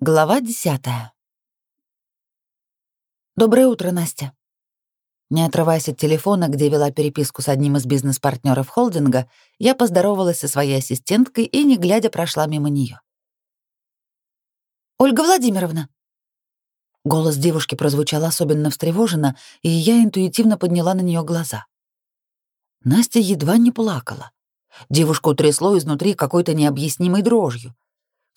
Глава десятая. Доброе утро, Настя. Не отрываясь от телефона, где вела переписку с одним из бизнес-партнеров холдинга, я поздоровалась со своей ассистенткой и, не глядя, прошла мимо нее. «Ольга Владимировна!» Голос девушки прозвучал особенно встревоженно, и я интуитивно подняла на нее глаза. Настя едва не плакала. Девушку трясло изнутри какой-то необъяснимой дрожью.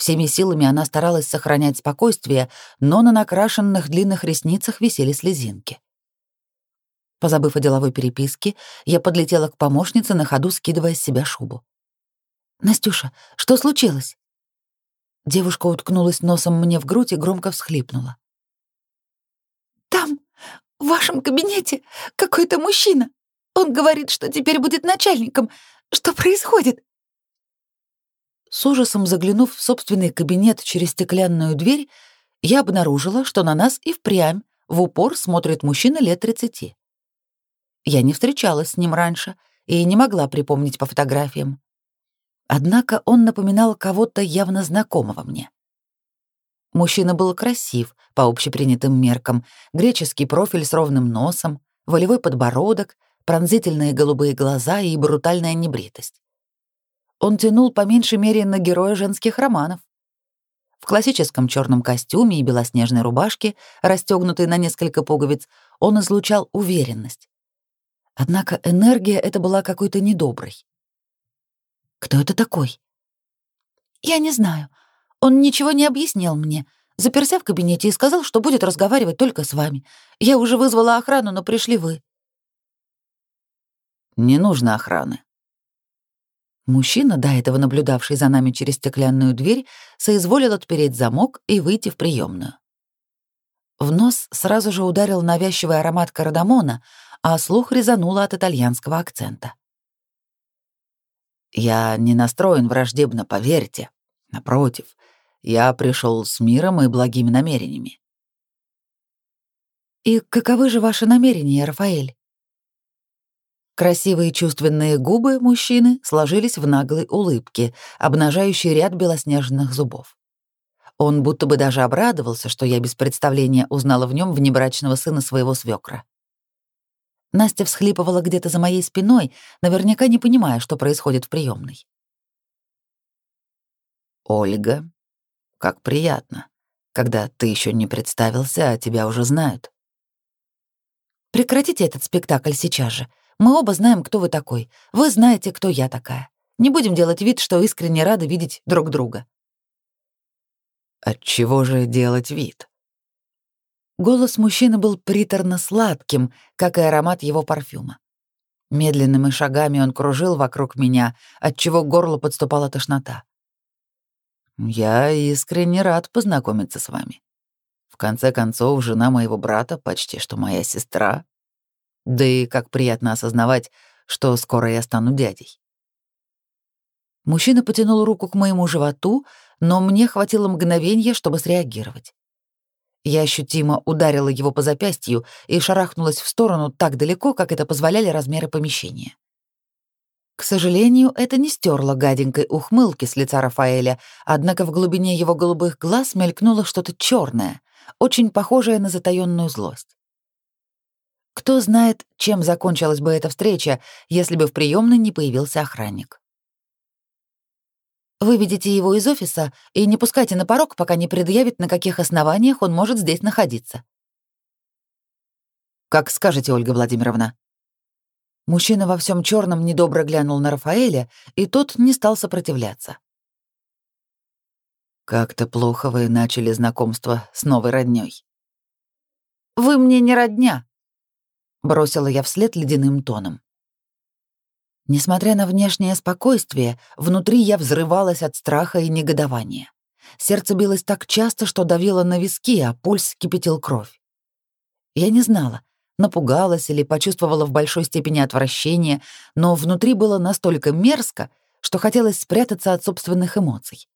Всеми силами она старалась сохранять спокойствие, но на накрашенных длинных ресницах висели слезинки. Позабыв о деловой переписке, я подлетела к помощнице, на ходу скидывая с себя шубу. «Настюша, что случилось?» Девушка уткнулась носом мне в грудь и громко всхлипнула. «Там, в вашем кабинете, какой-то мужчина. Он говорит, что теперь будет начальником. Что происходит?» С ужасом заглянув в собственный кабинет через стеклянную дверь, я обнаружила, что на нас и впрямь в упор смотрит мужчина лет 30. Я не встречалась с ним раньше и не могла припомнить по фотографиям. Однако он напоминал кого-то явно знакомого мне. Мужчина был красив по общепринятым меркам, греческий профиль с ровным носом, волевой подбородок, пронзительные голубые глаза и брутальная небритость. Он тянул по меньшей мере на героя женских романов. В классическом черном костюме и белоснежной рубашке, расстегнутой на несколько пуговиц, он излучал уверенность. Однако энергия эта была какой-то недоброй. «Кто это такой?» «Я не знаю. Он ничего не объяснил мне. Заперся в кабинете и сказал, что будет разговаривать только с вами. Я уже вызвала охрану, но пришли вы». «Не нужно охраны», Мужчина, до этого наблюдавший за нами через стеклянную дверь, соизволил отпереть замок и выйти в приемную. В нос сразу же ударил навязчивый аромат кардамона, а слух резануло от итальянского акцента. «Я не настроен враждебно, поверьте. Напротив, я пришел с миром и благими намерениями». «И каковы же ваши намерения, Рафаэль?» Красивые чувственные губы мужчины сложились в наглой улыбке, обнажающей ряд белоснежных зубов. Он будто бы даже обрадовался, что я без представления узнала в нем внебрачного сына своего свекра. Настя всхлипывала где-то за моей спиной, наверняка не понимая, что происходит в приемной. «Ольга, как приятно, когда ты еще не представился, а тебя уже знают». «Прекратите этот спектакль сейчас же. Мы оба знаем, кто вы такой. Вы знаете, кто я такая. Не будем делать вид, что искренне рады видеть друг друга. От чего же делать вид? Голос мужчины был приторно-сладким, как и аромат его парфюма. Медленными шагами он кружил вокруг меня, отчего к горлу подступала тошнота. «Я искренне рад познакомиться с вами. В конце концов, жена моего брата почти что моя сестра, да и как приятно осознавать, что скоро я стану дядей. Мужчина потянул руку к моему животу, но мне хватило мгновения, чтобы среагировать. Я ощутимо ударила его по запястью и шарахнулась в сторону так далеко, как это позволяли размеры помещения. К сожалению, это не стерло гаденькой ухмылки с лица Рафаэля, однако в глубине его голубых глаз мелькнуло что-то черное, очень похожее на затаённую злость. Кто знает, чем закончилась бы эта встреча, если бы в приемной не появился охранник. Выведите его из офиса и не пускайте на порог, пока не предъявит, на каких основаниях он может здесь находиться. Как скажете, Ольга Владимировна. Мужчина во всем черном недобро глянул на Рафаэля, и тот не стал сопротивляться. Как-то плохо вы начали знакомство с новой роднёй. Вы мне не родня, бросила я вслед ледяным тоном. Несмотря на внешнее спокойствие, внутри я взрывалась от страха и негодования. Сердце билось так часто, что давило на виски, а пульс кипятил кровь. Я не знала, напугалась или почувствовала в большой степени отвращение, но внутри было настолько мерзко, что хотелось спрятаться от собственных эмоций.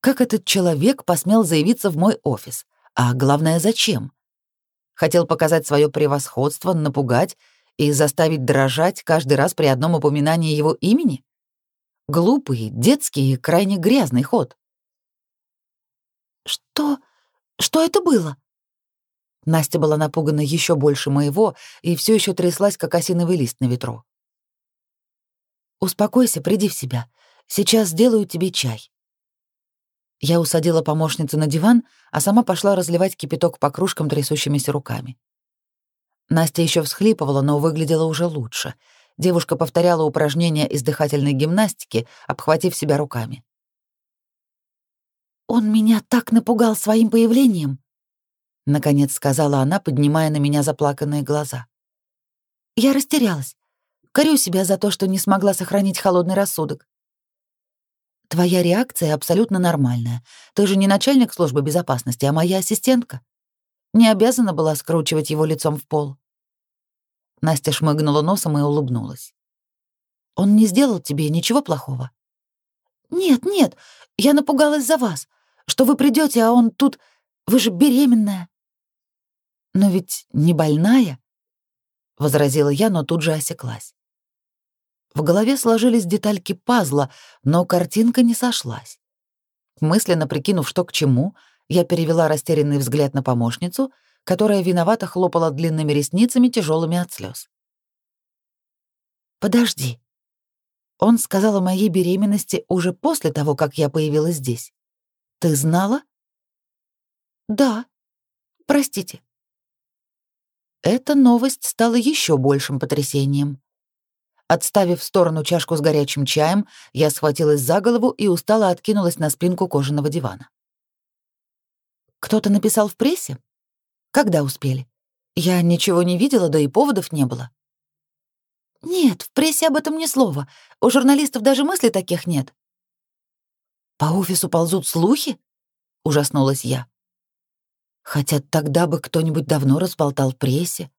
Как этот человек посмел заявиться в мой офис? А главное, зачем? Хотел показать свое превосходство, напугать и заставить дрожать каждый раз при одном упоминании его имени? Глупый, детский и крайне грязный ход. «Что... что это было?» Настя была напугана еще больше моего и все еще тряслась, как осиновый лист на ветру. «Успокойся, приди в себя. Сейчас сделаю тебе чай». Я усадила помощницу на диван, а сама пошла разливать кипяток по кружкам трясущимися руками. Настя еще всхлипывала, но выглядела уже лучше. Девушка повторяла упражнения из дыхательной гимнастики, обхватив себя руками. «Он меня так напугал своим появлением», — наконец сказала она, поднимая на меня заплаканные глаза. «Я растерялась. Корю себя за то, что не смогла сохранить холодный рассудок. Твоя реакция абсолютно нормальная. Ты же не начальник службы безопасности, а моя ассистентка. Не обязана была скручивать его лицом в пол. Настя шмыгнула носом и улыбнулась. Он не сделал тебе ничего плохого? Нет, нет, я напугалась за вас, что вы придете, а он тут... Вы же беременная. Но ведь не больная, — возразила я, но тут же осеклась. В голове сложились детальки пазла, но картинка не сошлась. Мысленно прикинув, что к чему, я перевела растерянный взгляд на помощницу, которая виновато хлопала длинными ресницами, тяжелыми от слез. «Подожди. Он сказал о моей беременности уже после того, как я появилась здесь. Ты знала?» «Да. Простите». Эта новость стала еще большим потрясением. Отставив в сторону чашку с горячим чаем, я схватилась за голову и устало откинулась на спинку кожаного дивана. «Кто-то написал в прессе? Когда успели? Я ничего не видела, да и поводов не было». «Нет, в прессе об этом ни слова. У журналистов даже мыслей таких нет». «По офису ползут слухи?» — ужаснулась я. «Хотя тогда бы кто-нибудь давно разболтал прессе.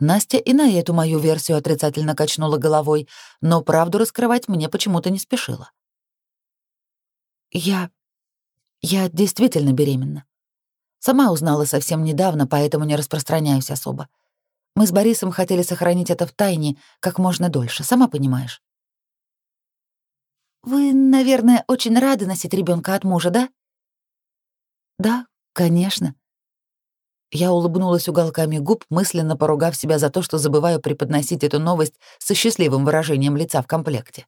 Настя и на эту мою версию отрицательно качнула головой, но правду раскрывать мне почему-то не спешила. Я... я действительно беременна. Сама узнала совсем недавно, поэтому не распространяюсь особо. Мы с Борисом хотели сохранить это в тайне как можно дольше, сама понимаешь. Вы, наверное, очень рады носить ребенка от мужа, да? Да, конечно. Я улыбнулась уголками губ, мысленно поругав себя за то, что забываю преподносить эту новость со счастливым выражением лица в комплекте.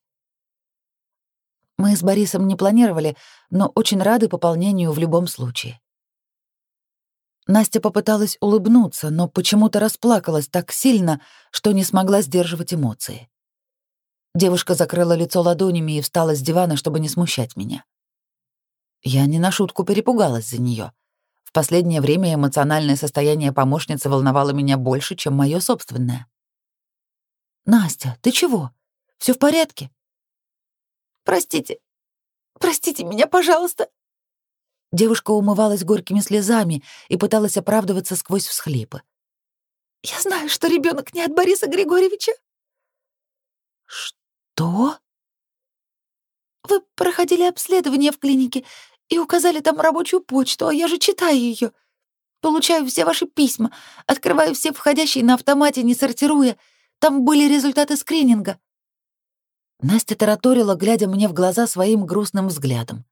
Мы с Борисом не планировали, но очень рады пополнению в любом случае. Настя попыталась улыбнуться, но почему-то расплакалась так сильно, что не смогла сдерживать эмоции. Девушка закрыла лицо ладонями и встала с дивана, чтобы не смущать меня. Я не на шутку перепугалась за нее. Последнее время эмоциональное состояние помощницы волновало меня больше, чем мое собственное. «Настя, ты чего? Все в порядке?» «Простите. Простите меня, пожалуйста». Девушка умывалась горькими слезами и пыталась оправдываться сквозь всхлипы. «Я знаю, что ребенок не от Бориса Григорьевича». «Что?» «Вы проходили обследование в клинике и указали там рабочую почту, а я же читаю ее. Получаю все ваши письма, открываю все входящие на автомате, не сортируя. Там были результаты скрининга». Настя тараторила, глядя мне в глаза своим грустным взглядом.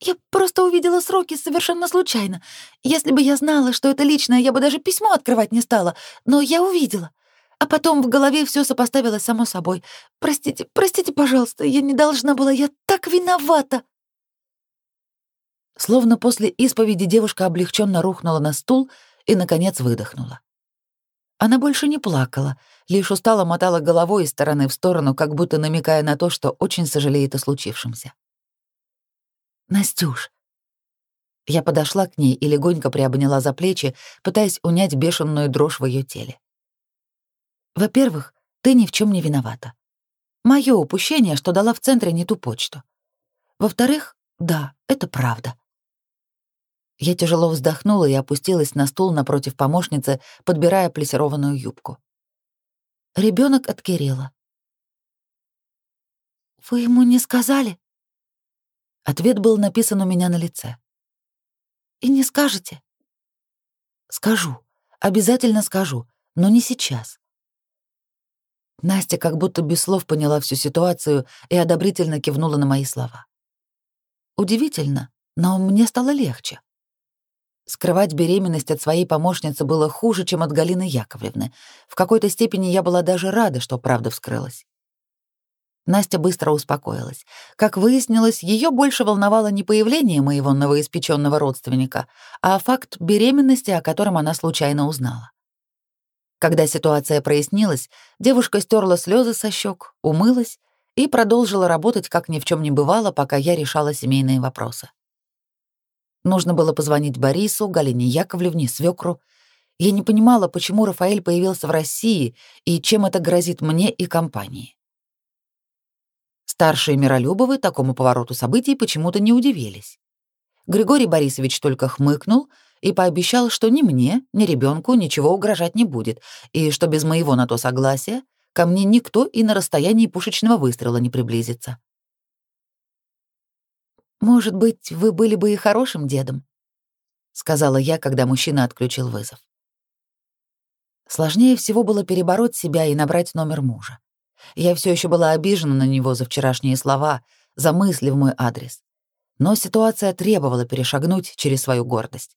«Я просто увидела сроки совершенно случайно. Если бы я знала, что это личное, я бы даже письмо открывать не стала, но я увидела. А потом в голове все сопоставилось само собой. Простите, простите, пожалуйста, я не должна была, я так виновата!» Словно после исповеди девушка облегченно рухнула на стул и, наконец, выдохнула. Она больше не плакала, лишь устало мотала головой из стороны в сторону, как будто намекая на то, что очень сожалеет о случившемся. «Настюш». Я подошла к ней и легонько приобняла за плечи, пытаясь унять бешеную дрожь в ее теле. «Во-первых, ты ни в чем не виновата. Мое упущение, что дала в центре не ту почту. Во-вторых, да, это правда. Я тяжело вздохнула и опустилась на стул напротив помощницы, подбирая плесированную юбку. Ребенок от Кирилла. «Вы ему не сказали?» Ответ был написан у меня на лице. «И не скажете?» «Скажу. Обязательно скажу. Но не сейчас». Настя как будто без слов поняла всю ситуацию и одобрительно кивнула на мои слова. Удивительно, но мне стало легче. Скрывать беременность от своей помощницы было хуже, чем от Галины Яковлевны. В какой-то степени я была даже рада, что правда вскрылась. Настя быстро успокоилась. Как выяснилось, ее больше волновало не появление моего новоиспеченного родственника, а факт беременности, о котором она случайно узнала. Когда ситуация прояснилась, девушка стерла слезы со щек, умылась и продолжила работать, как ни в чем не бывало, пока я решала семейные вопросы. Нужно было позвонить Борису, Галине Яковлевне, свекру. Я не понимала, почему Рафаэль появился в России и чем это грозит мне и компании. Старшие Миролюбовы такому повороту событий почему-то не удивились. Григорий Борисович только хмыкнул и пообещал, что ни мне, ни ребенку ничего угрожать не будет, и что без моего на то согласия ко мне никто и на расстоянии пушечного выстрела не приблизится. «Может быть, вы были бы и хорошим дедом?» — сказала я, когда мужчина отключил вызов. Сложнее всего было перебороть себя и набрать номер мужа. Я все еще была обижена на него за вчерашние слова, за мысли в мой адрес. Но ситуация требовала перешагнуть через свою гордость.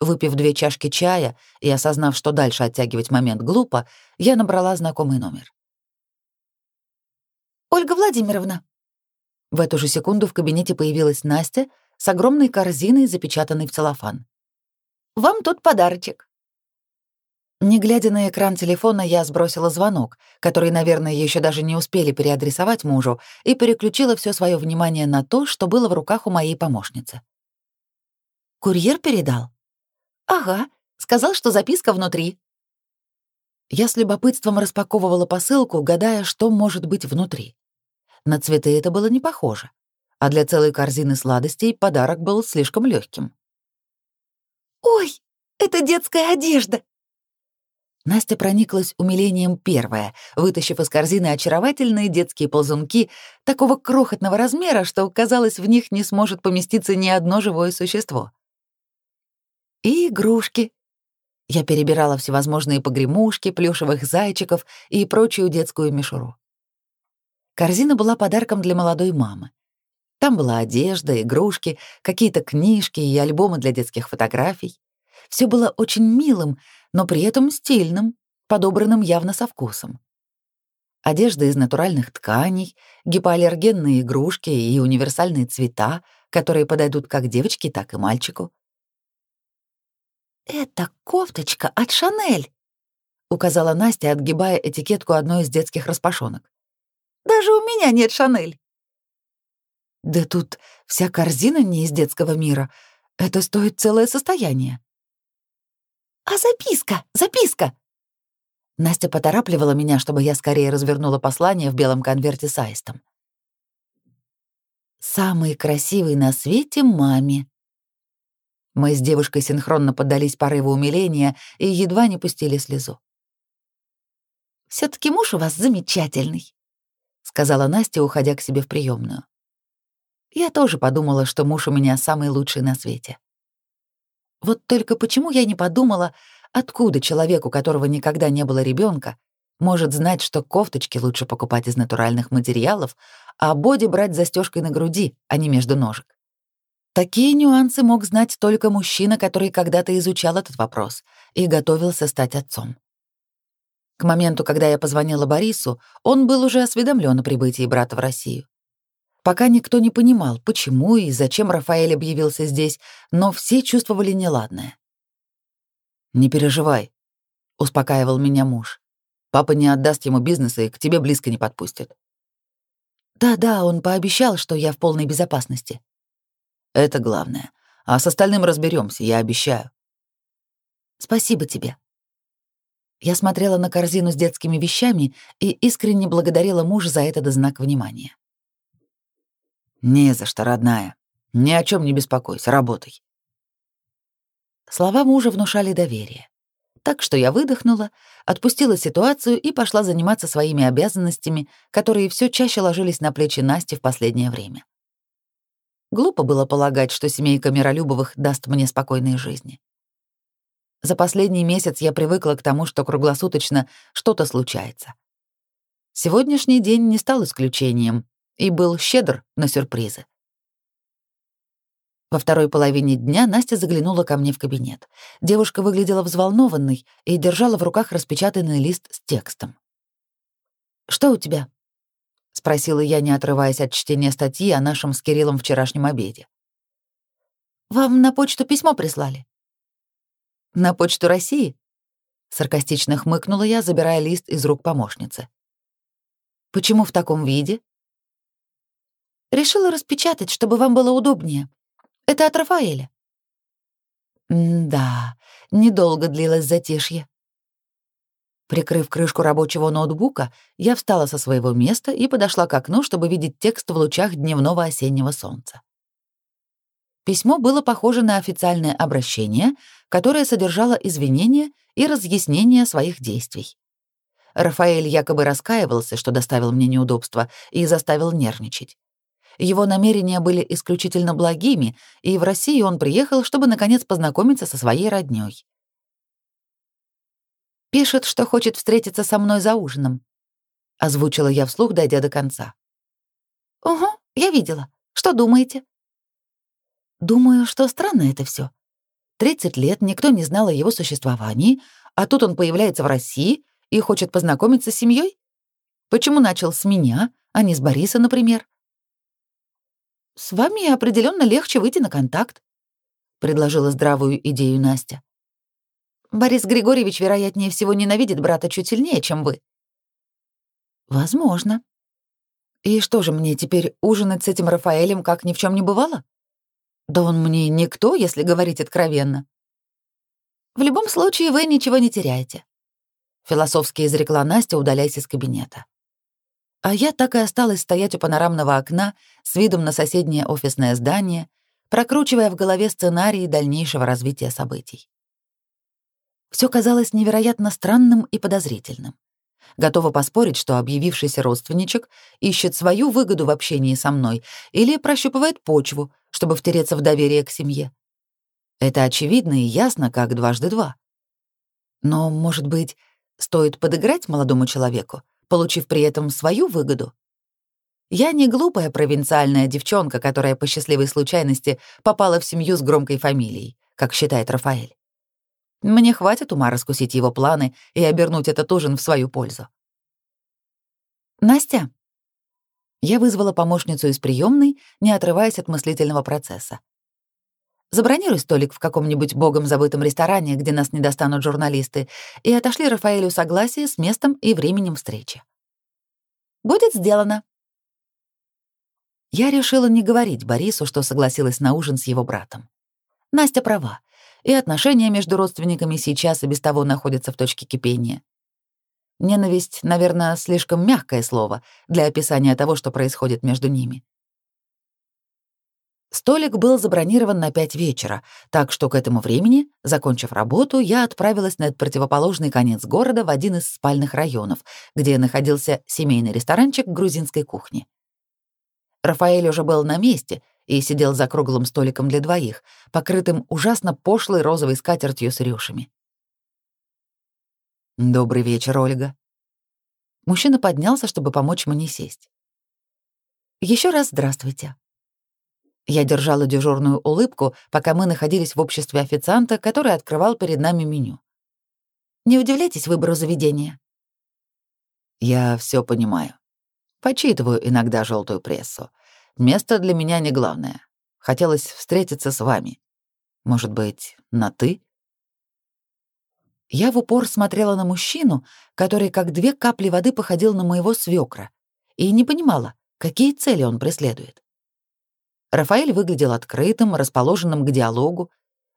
Выпив две чашки чая и осознав, что дальше оттягивать момент глупо, я набрала знакомый номер. «Ольга Владимировна, в эту же секунду в кабинете появилась Настя с огромной корзиной, запечатанной в целлофан. «Вам тут подарочек». Не глядя на экран телефона, я сбросила звонок, который, наверное, еще даже не успели переадресовать мужу, и переключила все свое внимание на то, что было в руках у моей помощницы. «Курьер передал?» «Ага, сказал, что записка внутри». Я с любопытством распаковывала посылку, гадая, что может быть внутри. На цветы это было не похоже, а для целой корзины сладостей подарок был слишком легким. «Ой, это детская одежда!» Настя прониклась умилением первая, вытащив из корзины очаровательные детские ползунки такого крохотного размера, что, казалось, в них не сможет поместиться ни одно живое существо. И игрушки. Я перебирала всевозможные погремушки, плюшевых зайчиков и прочую детскую мишуру. Корзина была подарком для молодой мамы. Там была одежда, игрушки, какие-то книжки и альбомы для детских фотографий. Все было очень милым, но при этом стильным, подобранным явно со вкусом. Одежда из натуральных тканей, гипоаллергенные игрушки и универсальные цвета, которые подойдут как девочке, так и мальчику. «Это кофточка от Шанель», — указала Настя, отгибая этикетку одной из детских распашонок. Даже у меня нет Шанель. Да тут вся корзина не из детского мира. Это стоит целое состояние. А записка, записка. Настя поторапливала меня, чтобы я скорее развернула послание в белом конверте с аистом. «Самый красивый на свете маме». Мы с девушкой синхронно поддались порыву умиления и едва не пустили слезу. все таки муж у вас замечательный», сказала Настя, уходя к себе в приемную. Я тоже подумала, что муж у меня самый лучший на свете. Вот только почему я не подумала, откуда человек, у которого никогда не было ребенка, может знать, что кофточки лучше покупать из натуральных материалов, а боди брать застежкой на груди, а не между ножек. Такие нюансы мог знать только мужчина, который когда-то изучал этот вопрос и готовился стать отцом. К моменту, когда я позвонила Борису, он был уже осведомлен о прибытии брата в Россию. Пока никто не понимал, почему и зачем Рафаэль объявился здесь, но все чувствовали неладное. «Не переживай», — успокаивал меня муж. «Папа не отдаст ему бизнеса и к тебе близко не подпустит». «Да-да, он пообещал, что я в полной безопасности». «Это главное. А с остальным разберемся, я обещаю». «Спасибо тебе», я смотрела на корзину с детскими вещами и искренне благодарила мужа за этот знак внимания. «Не за что, родная. Ни о чем не беспокойся, работай». Слова мужа внушали доверие. Так что я выдохнула, отпустила ситуацию и пошла заниматься своими обязанностями, которые все чаще ложились на плечи Насти в последнее время. Глупо было полагать, что семейка Миролюбовых даст мне спокойной жизни. За последний месяц я привыкла к тому, что круглосуточно что-то случается. Сегодняшний день не стал исключением и был щедр на сюрпризы. Во второй половине дня Настя заглянула ко мне в кабинет. Девушка выглядела взволнованной и держала в руках распечатанный лист с текстом. «Что у тебя?» — спросила я, не отрываясь от чтения статьи о нашем с Кириллом вчерашнем обеде. «Вам на почту письмо прислали?» «На почту России?» — саркастично хмыкнула я, забирая лист из рук помощницы. «Почему в таком виде?» «Решила распечатать, чтобы вам было удобнее. Это от Рафаэля». «Да, недолго длилось затишье». Прикрыв крышку рабочего ноутбука, я встала со своего места и подошла к окну, чтобы видеть текст в лучах дневного осеннего солнца. Письмо было похоже на официальное обращение, которое содержало извинения и разъяснение своих действий. Рафаэль якобы раскаивался, что доставил мне неудобства, и заставил нервничать. Его намерения были исключительно благими, и в Россию он приехал, чтобы наконец познакомиться со своей роднёй. «Пишет, что хочет встретиться со мной за ужином», — озвучила я вслух, дойдя до конца. «Угу, я видела. Что думаете?» Думаю, что странно это все. 30 лет никто не знал о его существовании, а тут он появляется в России и хочет познакомиться с семьей? Почему начал с меня, а не с Бориса, например? С вами определенно легче выйти на контакт, предложила здравую идею Настя. Борис Григорьевич, вероятнее всего, ненавидит брата чуть сильнее, чем вы. Возможно. И что же мне теперь ужинать с этим Рафаэлем, как ни в чем не бывало? Да он мне никто, если говорить откровенно. В любом случае вы ничего не теряете. Философски изрекла Настя, удаляясь из кабинета. А я так и осталась стоять у панорамного окна с видом на соседнее офисное здание, прокручивая в голове сценарии дальнейшего развития событий. Все казалось невероятно странным и подозрительным. Готова поспорить, что объявившийся родственничек ищет свою выгоду в общении со мной или прощупывает почву, чтобы втереться в доверие к семье. Это очевидно и ясно, как дважды два. Но, может быть, стоит подыграть молодому человеку, получив при этом свою выгоду? Я не глупая провинциальная девчонка, которая по счастливой случайности попала в семью с громкой фамилией, как считает Рафаэль. Мне хватит ума раскусить его планы и обернуть этот ужин в свою пользу. «Настя!» Я вызвала помощницу из приемной, не отрываясь от мыслительного процесса. «Забронируй столик в каком-нибудь богом забытом ресторане, где нас не достанут журналисты, и отошли Рафаэлю согласие с местом и временем встречи». «Будет сделано». Я решила не говорить Борису, что согласилась на ужин с его братом. Настя права и отношения между родственниками сейчас и без того находятся в точке кипения. Ненависть, наверное, слишком мягкое слово для описания того, что происходит между ними. Столик был забронирован на пять вечера, так что к этому времени, закончив работу, я отправилась на противоположный конец города в один из спальных районов, где находился семейный ресторанчик грузинской кухни. Рафаэль уже был на месте и сидел за круглым столиком для двоих, покрытым ужасно пошлой розовой скатертью с рюшами. «Добрый вечер, Ольга». Мужчина поднялся, чтобы помочь мне сесть. Еще раз здравствуйте». Я держала дежурную улыбку, пока мы находились в обществе официанта, который открывал перед нами меню. «Не удивляйтесь выбору заведения». «Я все понимаю. Почитываю иногда желтую прессу. Место для меня не главное. Хотелось встретиться с вами. Может быть, на «ты»?» Я в упор смотрела на мужчину, который как две капли воды походил на моего свекра, и не понимала, какие цели он преследует. Рафаэль выглядел открытым, расположенным к диалогу.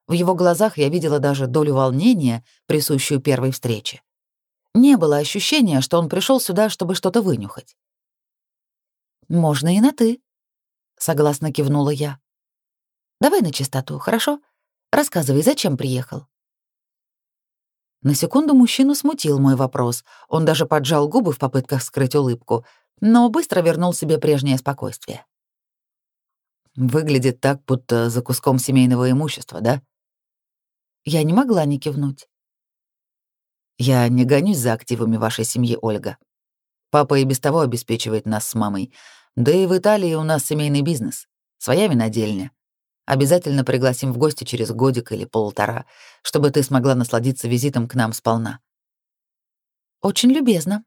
В его глазах я видела даже долю волнения, присущую первой встрече. Не было ощущения, что он пришел сюда, чтобы что-то вынюхать. «Можно и на «ты», согласно кивнула я. Давай на чистоту, хорошо? Рассказывай, зачем приехал? На секунду мужчину смутил мой вопрос. Он даже поджал губы в попытках скрыть улыбку, но быстро вернул себе прежнее спокойствие. Выглядит так, будто за куском семейного имущества, да? Я не могла не кивнуть. Я не гонюсь за активами вашей семьи, Ольга. Папа и без того обеспечивает нас с мамой, да и в Италии у нас семейный бизнес, своя винодельня. Обязательно пригласим в гости через годик или полтора, чтобы ты смогла насладиться визитом к нам сполна. Очень любезно.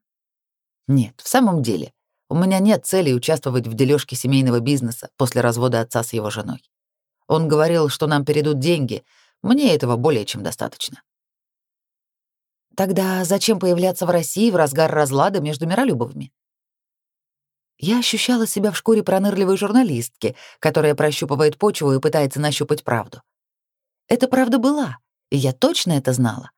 Нет, в самом деле, у меня нет цели участвовать в дележке семейного бизнеса после развода отца с его женой. Он говорил, что нам перейдут деньги, мне этого более чем достаточно. Тогда зачем появляться в России в разгар разлада между Миролюбовыми? Я ощущала себя в шкуре пронырливой журналистки, которая прощупывает почву и пытается нащупать правду. Это правда была, и я точно это знала.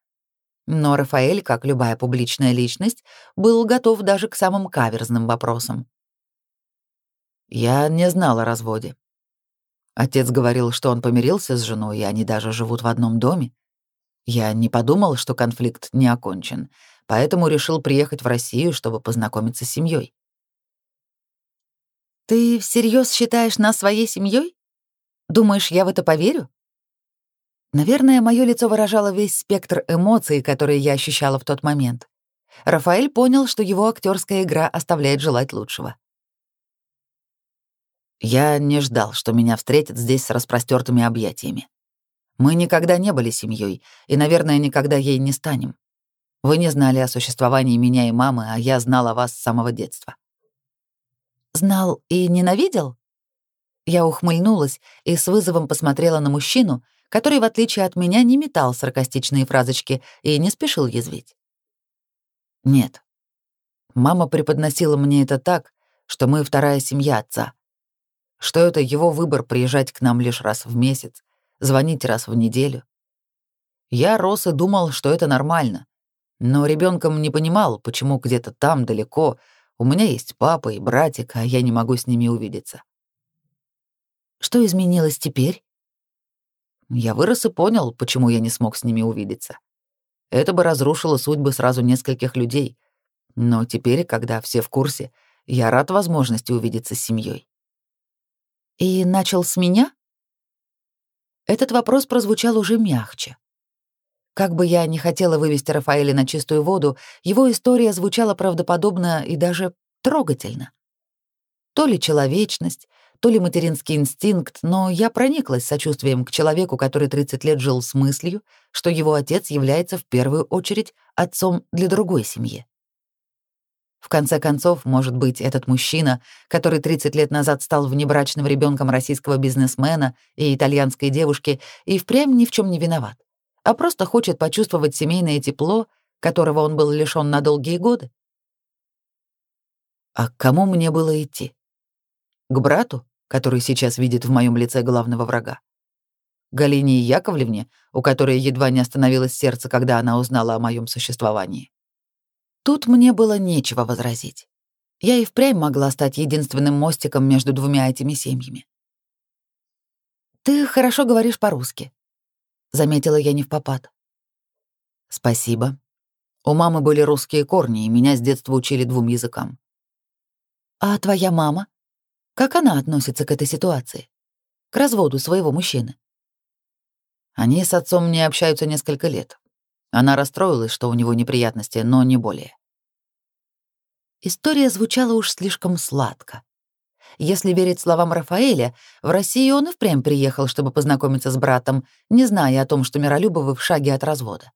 Но Рафаэль, как любая публичная личность, был готов даже к самым каверзным вопросам. Я не знала о разводе. Отец говорил, что он помирился с женой, и они даже живут в одном доме. Я не подумал, что конфликт не окончен, поэтому решил приехать в Россию, чтобы познакомиться с семьей. Ты всерьез считаешь нас своей семьей? Думаешь, я в это поверю? Наверное, мое лицо выражало весь спектр эмоций, которые я ощущала в тот момент. Рафаэль понял, что его актерская игра оставляет желать лучшего. Я не ждал, что меня встретят здесь с распростертыми объятиями. Мы никогда не были семьей, и, наверное, никогда ей не станем. Вы не знали о существовании меня и мамы, а я знал о вас с самого детства. Знал и ненавидел? Я ухмыльнулась и с вызовом посмотрела на мужчину, который, в отличие от меня, не метал саркастичные фразочки и не спешил язвить. Нет. Мама преподносила мне это так, что мы вторая семья отца. Что это его выбор приезжать к нам лишь раз в месяц, звонить раз в неделю. Я рос и думал, что это нормально, но ребенком не понимал, почему где-то там, далеко, у меня есть папа и братик, а я не могу с ними увидеться. Что изменилось теперь? Я вырос и понял, почему я не смог с ними увидеться. Это бы разрушило судьбы сразу нескольких людей. Но теперь, когда все в курсе, я рад возможности увидеться с семьей. И начал с меня? Этот вопрос прозвучал уже мягче. Как бы я ни хотела вывести Рафаэля на чистую воду, его история звучала правдоподобно и даже трогательно. То ли человечность, то ли материнский инстинкт, но я прониклась сочувствием к человеку, который 30 лет жил с мыслью, что его отец является в первую очередь отцом для другой семьи. В конце концов, может быть, этот мужчина, который 30 лет назад стал внебрачным ребенком российского бизнесмена и итальянской девушки, и впрямь ни в чем не виноват а просто хочет почувствовать семейное тепло, которого он был лишён на долгие годы. А к кому мне было идти? К брату, который сейчас видит в моем лице главного врага? Галине Яковлевне, у которой едва не остановилось сердце, когда она узнала о моем существовании? Тут мне было нечего возразить. Я и впрямь могла стать единственным мостиком между двумя этими семьями. «Ты хорошо говоришь по-русски», заметила я не в попад. Спасибо. У мамы были русские корни, и меня с детства учили двум языкам. А твоя мама? Как она относится к этой ситуации? К разводу своего мужчины? Они с отцом не общаются несколько лет. Она расстроилась, что у него неприятности, но не более. История звучала уж слишком сладко. Если верить словам Рафаэля, в Россию он и впрямь приехал, чтобы познакомиться с братом, не зная о том, что Миролюбовы в шаге от развода.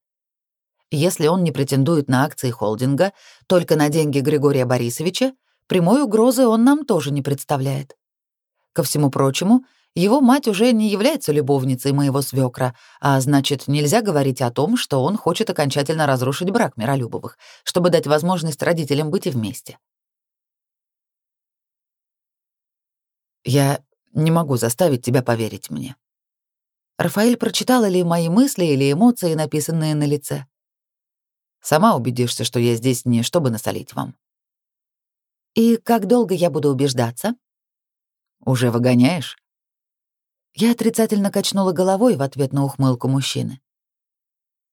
Если он не претендует на акции холдинга, только на деньги Григория Борисовича, прямой угрозы он нам тоже не представляет. Ко всему прочему, его мать уже не является любовницей моего свекра, а значит, нельзя говорить о том, что он хочет окончательно разрушить брак Миролюбовых, чтобы дать возможность родителям быть вместе. Я не могу заставить тебя поверить мне. Рафаэль прочитала ли мои мысли или эмоции, написанные на лице? Сама убедишься, что я здесь не чтобы насолить вам. И как долго я буду убеждаться? Уже выгоняешь? Я отрицательно качнула головой в ответ на ухмылку мужчины.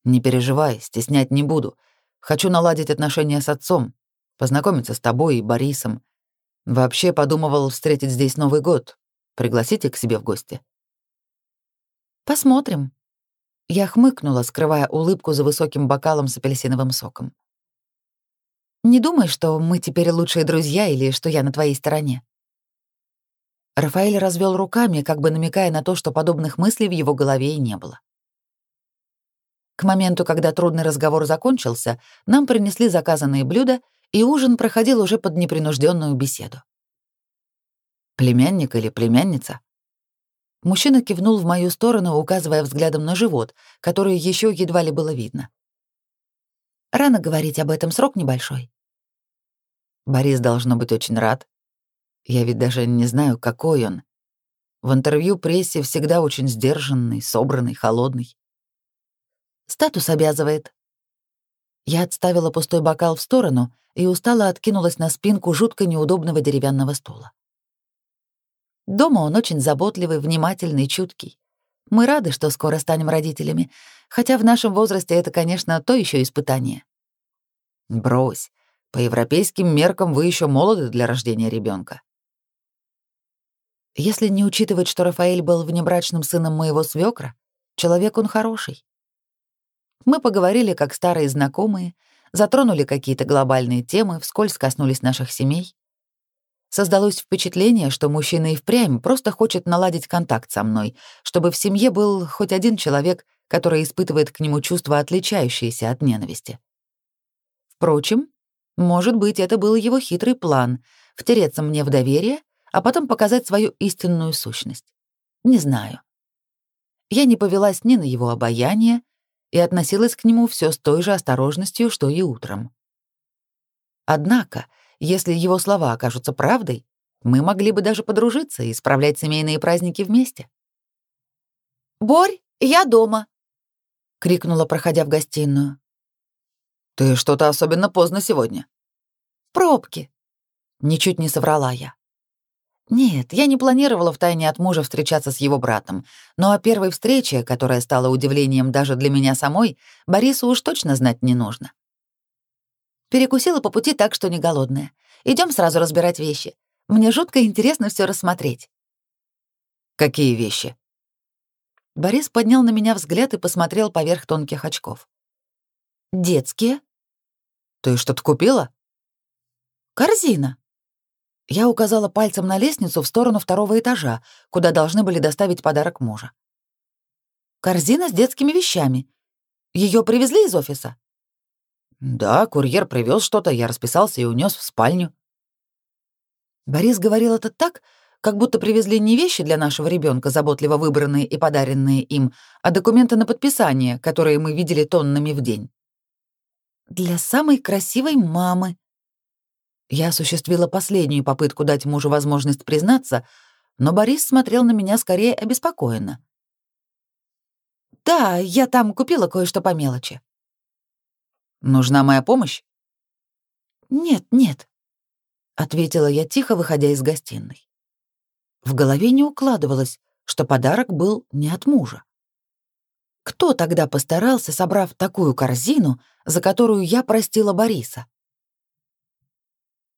Не переживай, стеснять не буду. Хочу наладить отношения с отцом, познакомиться с тобой и Борисом, Вообще подумывал встретить здесь Новый год. Пригласите к себе в гости. Посмотрим. Я хмыкнула, скрывая улыбку за высоким бокалом с апельсиновым соком. Не думай, что мы теперь лучшие друзья или что я на твоей стороне. Рафаэль развел руками, как бы намекая на то, что подобных мыслей в его голове и не было. К моменту, когда трудный разговор закончился, нам принесли заказанные блюда, и ужин проходил уже под непринужденную беседу. «Племянник или племянница?» Мужчина кивнул в мою сторону, указывая взглядом на живот, который еще едва ли было видно. «Рано говорить об этом, срок небольшой». Борис должно быть очень рад. Я ведь даже не знаю, какой он. В интервью прессе всегда очень сдержанный, собранный, холодный. Статус обязывает. Я отставила пустой бокал в сторону и устало откинулась на спинку жутко неудобного деревянного стула. Дома он очень заботливый, внимательный, чуткий. Мы рады, что скоро станем родителями, хотя в нашем возрасте это, конечно, то еще испытание. Брось, по европейским меркам вы еще молоды для рождения ребенка. Если не учитывать, что Рафаэль был внебрачным сыном моего свекра, человек он хороший. Мы поговорили как старые знакомые, затронули какие-то глобальные темы, вскользь коснулись наших семей. Создалось впечатление, что мужчина и впрямь просто хочет наладить контакт со мной, чтобы в семье был хоть один человек, который испытывает к нему чувства, отличающиеся от ненависти. Впрочем, может быть, это был его хитрый план — втереться мне в доверие, а потом показать свою истинную сущность. Не знаю. Я не повелась ни на его обаяние, и относилась к нему все с той же осторожностью, что и утром. Однако, если его слова окажутся правдой, мы могли бы даже подружиться и справлять семейные праздники вместе. «Борь, я дома!» — крикнула, проходя в гостиную. «Ты что-то особенно поздно сегодня». «Пробки!» — ничуть не соврала я. Нет, я не планировала втайне от мужа встречаться с его братом, но о первой встрече, которая стала удивлением даже для меня самой, Борису уж точно знать не нужно. Перекусила по пути так, что не голодная. Идем сразу разбирать вещи. Мне жутко интересно все рассмотреть. Какие вещи? Борис поднял на меня взгляд и посмотрел поверх тонких очков. Детские? Ты что-то купила? Корзина. Я указала пальцем на лестницу в сторону второго этажа, куда должны были доставить подарок мужа. Корзина с детскими вещами. Ее привезли из офиса? Да, курьер привез что-то, я расписался и унес в спальню. Борис говорил это так, как будто привезли не вещи для нашего ребенка, заботливо выбранные и подаренные им, а документы на подписание, которые мы видели тоннами в день. Для самой красивой мамы, я осуществила последнюю попытку дать мужу возможность признаться, но Борис смотрел на меня скорее обеспокоенно. «Да, я там купила кое-что по мелочи». «Нужна моя помощь?» «Нет, нет», — ответила я тихо, выходя из гостиной. В голове не укладывалось, что подарок был не от мужа. Кто тогда постарался, собрав такую корзину, за которую я простила Бориса?